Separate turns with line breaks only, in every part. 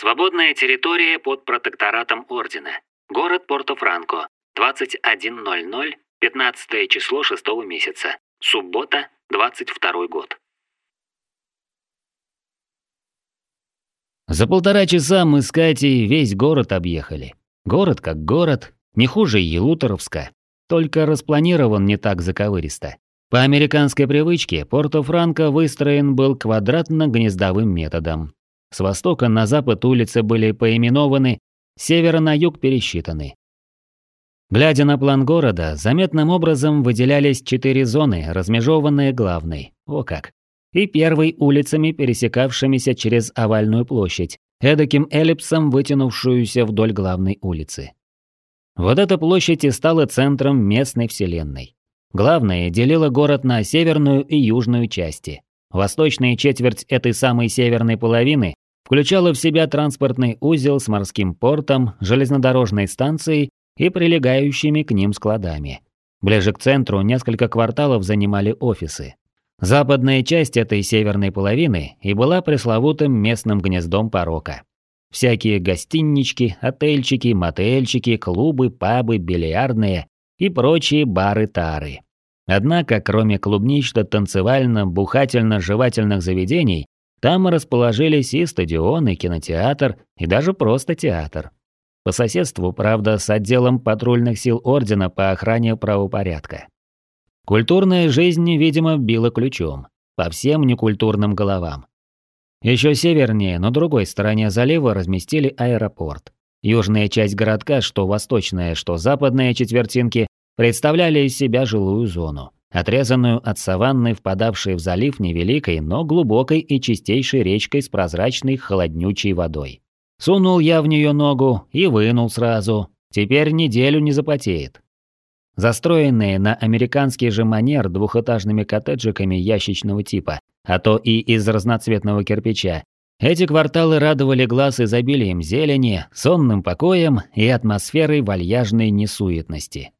Свободная территория под протекторатом Ордена. Город Порто-Франко. 21.00, 15 число 6 месяца. Суббота, 22 год.
За полтора часа мы с Катей весь город объехали. Город как город, не хуже Елуторовска, только распланирован не так заковыристо. По американской привычке Порто-Франко выстроен был квадратно-гнездовым методом. С востока на запад улицы были поименованы, с севера на юг пересчитаны. Глядя на план города, заметным образом выделялись четыре зоны, размежеванные главной. О как! И первой улицами, пересекавшимися через овальную площадь, эдаким эллипсом, вытянувшуюся вдоль главной улицы. Вот эта площадь и стала центром местной вселенной. Главное, делила город на северную и южную части. Восточная четверть этой самой северной половины включала в себя транспортный узел с морским портом, железнодорожной станцией и прилегающими к ним складами. Ближе к центру несколько кварталов занимали офисы. Западная часть этой северной половины и была пресловутым местным гнездом порока. Всякие гостинички, отельчики, мотельчики, клубы, пабы, бильярдные и прочие бары-тары. Однако, кроме клубнично-танцевально-бухательно-жевательных заведений, там расположились и стадион, и кинотеатр, и даже просто театр. По соседству, правда, с отделом патрульных сил Ордена по охране правопорядка. Культурная жизнь, видимо, била ключом. По всем некультурным головам. Еще севернее, на другой стороне залива, разместили аэропорт. Южная часть городка, что восточная, что западная четвертинки, представляли из себя жилую зону, отрезанную от саванны, впадавшей в залив невеликой, но глубокой и чистейшей речкой с прозрачной холоднючей водой. Сунул я в нее ногу и вынул сразу. Теперь неделю не запотеет. Застроенные на американский же манер двухэтажными коттеджиками ящичного типа, а то и из разноцветного кирпича, эти кварталы радовали глаз изобилием зелени, сонным покоем и атмосферой вальяжной несуетности.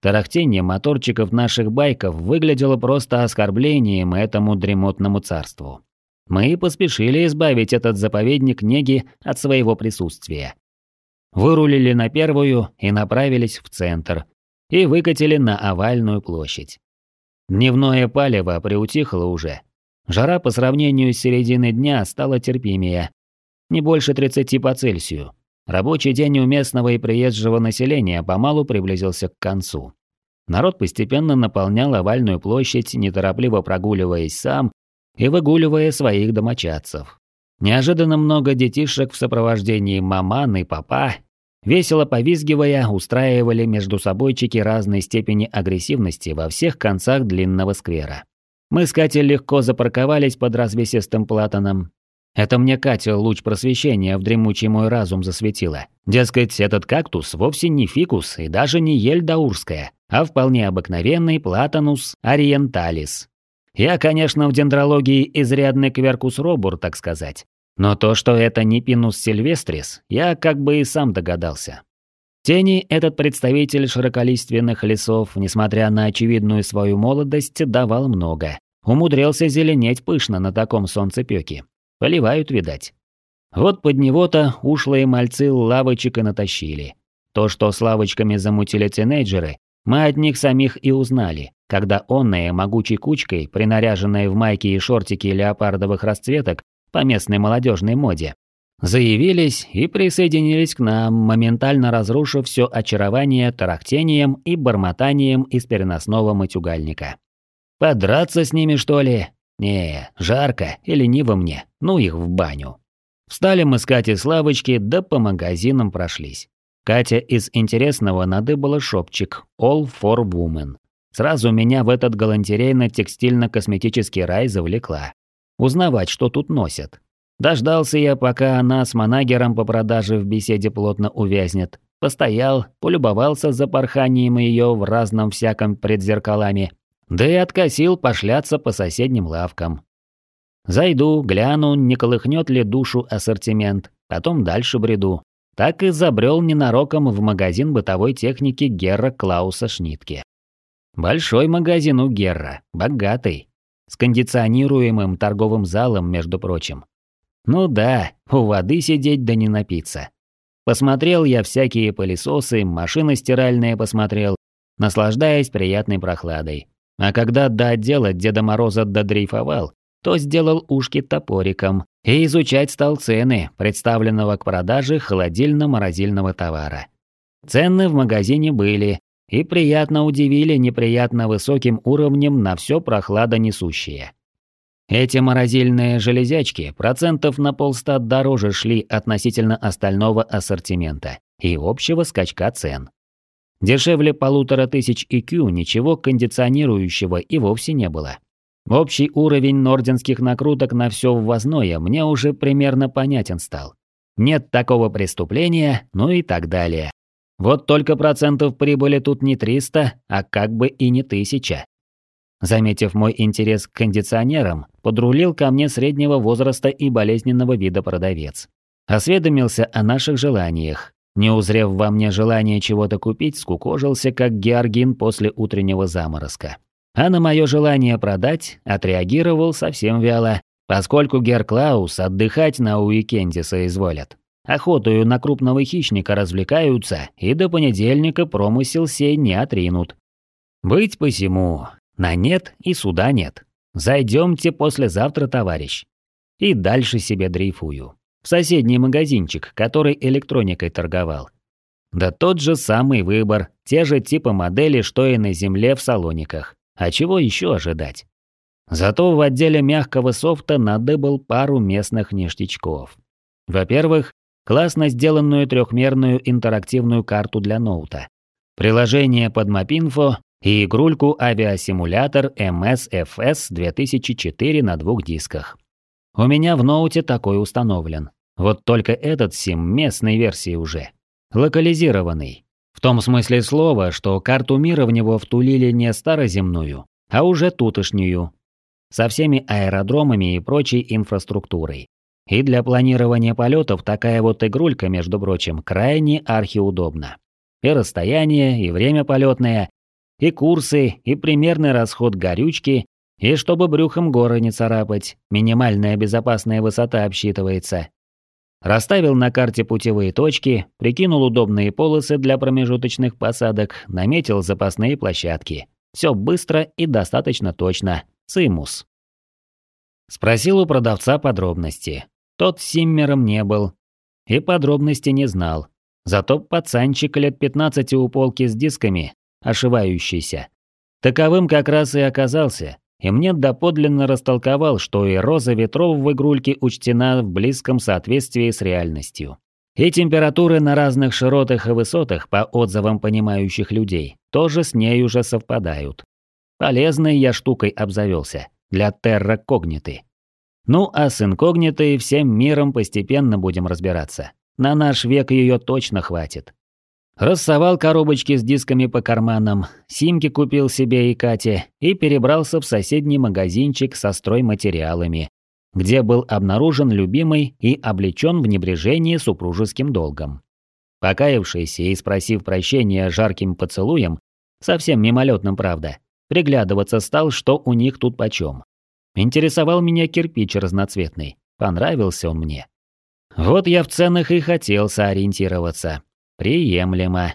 Тарахтение моторчиков наших байков выглядело просто оскорблением этому дремотному царству. Мы поспешили избавить этот заповедник неги от своего присутствия. Вырулили на первую и направились в центр. И выкатили на овальную площадь. Дневное палево приутихло уже. Жара по сравнению с серединой дня стала терпимее. Не больше 30 по Цельсию. Рабочий день у местного и приезжего населения помалу приблизился к концу. Народ постепенно наполнял овальную площадь, неторопливо прогуливаясь сам и выгуливая своих домочадцев. Неожиданно много детишек в сопровождении маман и папа, весело повизгивая, устраивали между собойчики разной степени агрессивности во всех концах длинного сквера. Мы с Катей легко запарковались под развесистым платаном, это мне Катя луч просвещения в дремучий мой разум засветила. Дескать, этот кактус вовсе не фикус и даже не ель даурская, а вполне обыкновенный платанус ориенталис. Я, конечно, в дендрологии изрядный кверкус робур, так сказать. Но то, что это не пинус сильвестрис, я как бы и сам догадался. Тени этот представитель широколиственных лесов, несмотря на очевидную свою молодость, давал много. Умудрился зеленеть пышно на таком солнцепёке. Поливают, видать. Вот под него-то ушлые мальцы лавочек и натащили. То, что с лавочками замутили тинейджеры, мы от них самих и узнали, когда онные могучей кучкой, принаряженные в майки и шортики леопардовых расцветок по местной молодежной моде, заявились и присоединились к нам, моментально разрушив все очарование тарахтением и бормотанием из переносного матюгальника. «Подраться с ними, что ли? Не, жарко и лениво мне, ну их в баню. Встали мы с Катей с лавочки, да по магазинам прошлись. Катя из интересного надыбала шопчик «All for Women». Сразу меня в этот галантерейно-текстильно-косметический рай завлекла. Узнавать, что тут носят. Дождался я, пока она с манагером по продаже в беседе плотно увязнет. Постоял, полюбовался за порханием ее в разном всяком предзеркалами, да и откосил пошляться по соседним лавкам. Зайду, гляну, не колыхнет ли душу ассортимент, потом дальше бреду. Так и забрел ненароком в магазин бытовой техники Герра Клауса Шнитке. Большой магазин у Герра, богатый, с кондиционируемым торговым залом, между прочим. Ну да, у воды сидеть да не напиться. Посмотрел я всякие пылесосы, машины стиральные посмотрел, наслаждаясь приятной прохладой. А когда до отдела Деда Мороза додрейфовал, то сделал ушки топориком и изучать стал цены представленного к продаже холодильно-морозильного товара. Цены в магазине были и приятно удивили неприятно высоким уровнем на все прохладонесущее. Эти морозильные железячки процентов на полста дороже шли относительно остального ассортимента и общего скачка цен. Дешевле полутора тысяч IQ ничего кондиционирующего и вовсе не было. Общий уровень норденских накруток на все ввозное мне уже примерно понятен стал. Нет такого преступления, ну и так далее. Вот только процентов прибыли тут не 300, а как бы и не 1000. Заметив мой интерес к кондиционерам, подрулил ко мне среднего возраста и болезненного вида продавец. Осведомился о наших желаниях. Не узрев во мне желание чего-то купить, скукожился, как георгин после утреннего заморозка. А на мое желание продать отреагировал совсем вяло, поскольку Гер Клаус отдыхать на уикенде соизволят. Охотою на крупного хищника развлекаются, и до понедельника промысел сей не отринут. Быть посему, на нет и суда нет. Зайдемте послезавтра, товарищ. И дальше себе дрейфую. В соседний магазинчик, который электроникой торговал. Да тот же самый выбор, те же типы модели, что и на земле в салониках. А чего еще ожидать? Зато в отделе мягкого софта надыбал пару местных ништячков. Во-первых, классно сделанную трехмерную интерактивную карту для ноута. Приложение под Mapinfo и игрульку авиасимулятор MSFS 2004 на двух дисках. У меня в ноуте такой установлен. Вот только этот сим местной версии уже. Локализированный. В том смысле слова, что карту мира в него втулили не староземную, а уже тутошнюю. Со всеми аэродромами и прочей инфраструктурой. И для планирования полетов такая вот игрулька, между прочим, крайне архиудобна. И расстояние, и время полетное, и курсы, и примерный расход горючки, и чтобы брюхом горы не царапать, минимальная безопасная высота обсчитывается. Расставил на карте путевые точки, прикинул удобные полосы для промежуточных посадок, наметил запасные площадки. Все быстро и достаточно точно. Цимус. Спросил у продавца подробности. Тот симмером не был. И подробности не знал. Зато пацанчик лет 15 у полки с дисками ошивающийся. Таковым как раз и оказался, и мне доподлинно растолковал, что и роза ветров в игрульке учтена в близком соответствии с реальностью. И температуры на разных широтах и высотах, по отзывам понимающих людей, тоже с ней уже совпадают. Полезной я штукой обзавелся для терра когниты. Ну а с инкогнитой всем миром постепенно будем разбираться. На наш век ее точно хватит. Рассовал коробочки с дисками по карманам, симки купил себе и Кате и перебрался в соседний магазинчик со стройматериалами, где был обнаружен любимый и облечен в небрежение супружеским долгом. Покаявшийся и спросив прощения жарким поцелуем, совсем мимолетным, правда, приглядываться стал, что у них тут почем. Интересовал меня кирпич разноцветный, понравился он мне. Вот я в ценах и хотел соориентироваться. Приемлемо.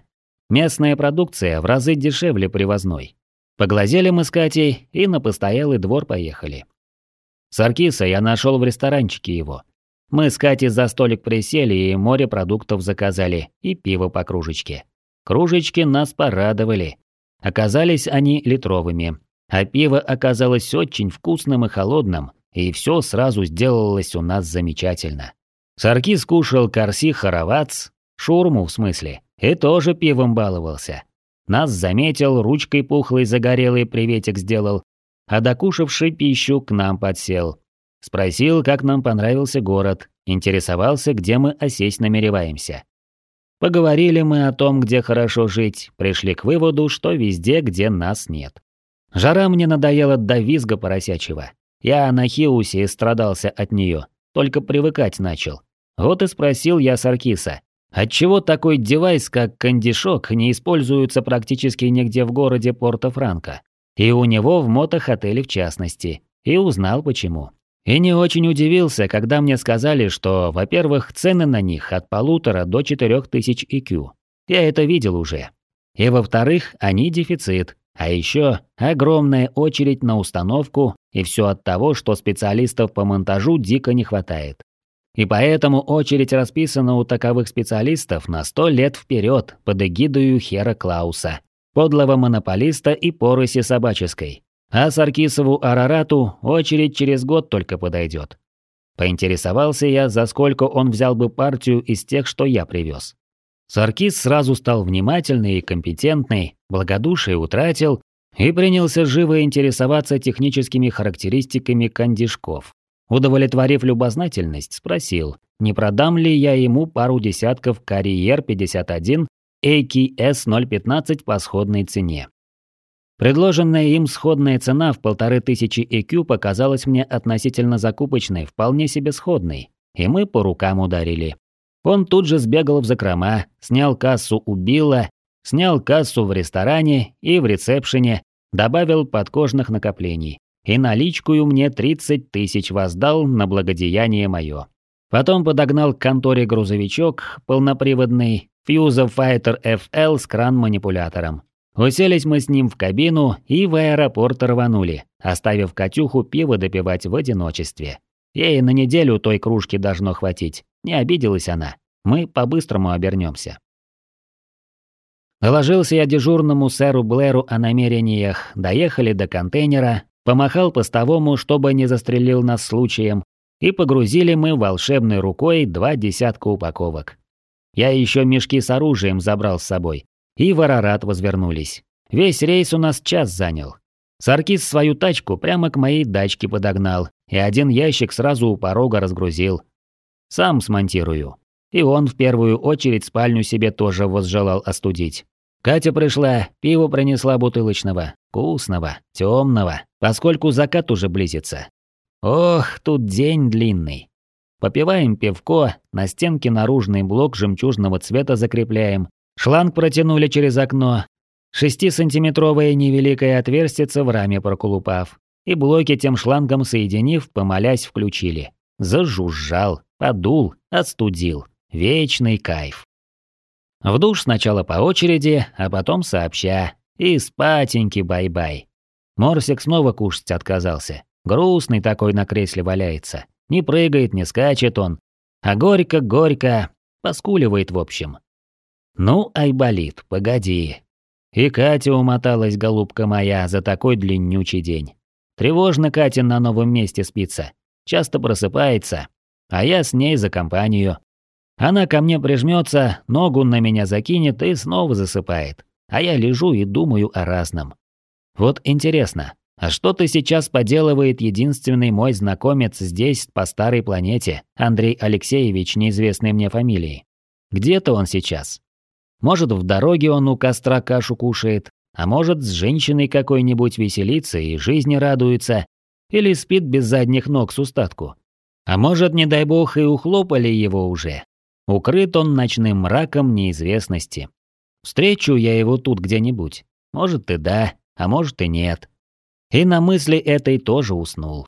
Местная продукция в разы дешевле привозной. Поглазели мы с Катей и на постоялый двор поехали. Саркиса я нашел в ресторанчике его. Мы с Катей за столик присели и море продуктов заказали, и пиво по кружечке. Кружечки нас порадовали. Оказались они литровыми, а пиво оказалось очень вкусным и холодным, и все сразу сделалось у нас замечательно. Саркис кушал корси харовац, Шурму, в смысле. И тоже пивом баловался. Нас заметил, ручкой пухлый загорелый приветик сделал, а докушавший пищу к нам подсел. Спросил, как нам понравился город, интересовался, где мы осесть намереваемся. Поговорили мы о том, где хорошо жить, пришли к выводу, что везде, где нас нет. Жара мне надоела до визга поросячьего. Я на Хиусе страдался от нее, только привыкать начал. Вот и спросил я Саркиса, Отчего такой девайс, как кондишок, не используется практически нигде в городе Порто-Франко? И у него в мотохотеле в частности. И узнал почему. И не очень удивился, когда мне сказали, что, во-первых, цены на них от полутора до четырех тысяч IQ. Я это видел уже. И во-вторых, они дефицит. А еще огромная очередь на установку, и все от того, что специалистов по монтажу дико не хватает. И поэтому очередь расписана у таковых специалистов на сто лет вперед под эгидою Хера Клауса, подлого монополиста и пороси собаческой. А Саркисову Арарату очередь через год только подойдет. Поинтересовался я, за сколько он взял бы партию из тех, что я привез. Саркис сразу стал внимательный и компетентный, благодушие утратил и принялся живо интересоваться техническими характеристиками кандишков. Удовлетворив любознательность, спросил, не продам ли я ему пару десятков Карьер 51 AKS 015 по сходной цене. Предложенная им сходная цена в полторы тысячи EQ показалась мне относительно закупочной, вполне себе сходной, и мы по рукам ударили. Он тут же сбегал в закрома, снял кассу у Билла, снял кассу в ресторане и в ресепшене, добавил подкожных накоплений. И наличкую мне 30 тысяч воздал на благодеяние мое. Потом подогнал к конторе грузовичок, полноприводный, Fuso Fighter FL с кран-манипулятором. Уселись мы с ним в кабину и в аэропорт рванули, оставив Катюху пиво допивать в одиночестве. Ей на неделю той кружки должно хватить. Не обиделась она. Мы по-быстрому обернемся. Доложился я дежурному сэру Блэру о намерениях, доехали до контейнера, помахал постовому, чтобы не застрелил нас случаем, и погрузили мы волшебной рукой два десятка упаковок. Я еще мешки с оружием забрал с собой, и в Арарат возвернулись. Весь рейс у нас час занял. Саркис свою тачку прямо к моей дачке подогнал, и один ящик сразу у порога разгрузил. Сам смонтирую. И он в первую очередь спальню себе тоже возжелал остудить. Катя пришла, пиво принесла бутылочного, вкусного, темного, поскольку закат уже близится. Ох, тут день длинный. Попиваем пивко, на стенке наружный блок жемчужного цвета закрепляем, Шланг протянули через окно. Шестисантиметровое невеликое отверстие в раме проколупав. И блоки тем шлангом соединив, помолясь, включили. Зажужжал, подул, отстудил. Вечный кайф. В душ сначала по очереди, а потом сообща. И спатеньки бай-бай. Морсик снова кушать отказался. Грустный такой на кресле валяется. Не прыгает, не скачет он. А горько-горько, поскуливает в общем. «Ну, Айболит, погоди». И Катя умоталась, голубка моя, за такой длиннючий день. Тревожно Катя на новом месте спится. Часто просыпается. А я с ней за компанию. Она ко мне прижмется, ногу на меня закинет и снова засыпает. А я лежу и думаю о разном. Вот интересно, а что ты сейчас поделывает единственный мой знакомец здесь, по старой планете, Андрей Алексеевич, неизвестной мне фамилии? Где-то он сейчас. Может, в дороге он у костра кашу кушает, а может, с женщиной какой-нибудь веселится и жизни радуется, или спит без задних ног с устатку. А может, не дай бог, и ухлопали его уже. Укрыт он ночным мраком неизвестности. Встречу я его тут где-нибудь. Может и да, а может и нет. И на мысли этой тоже уснул.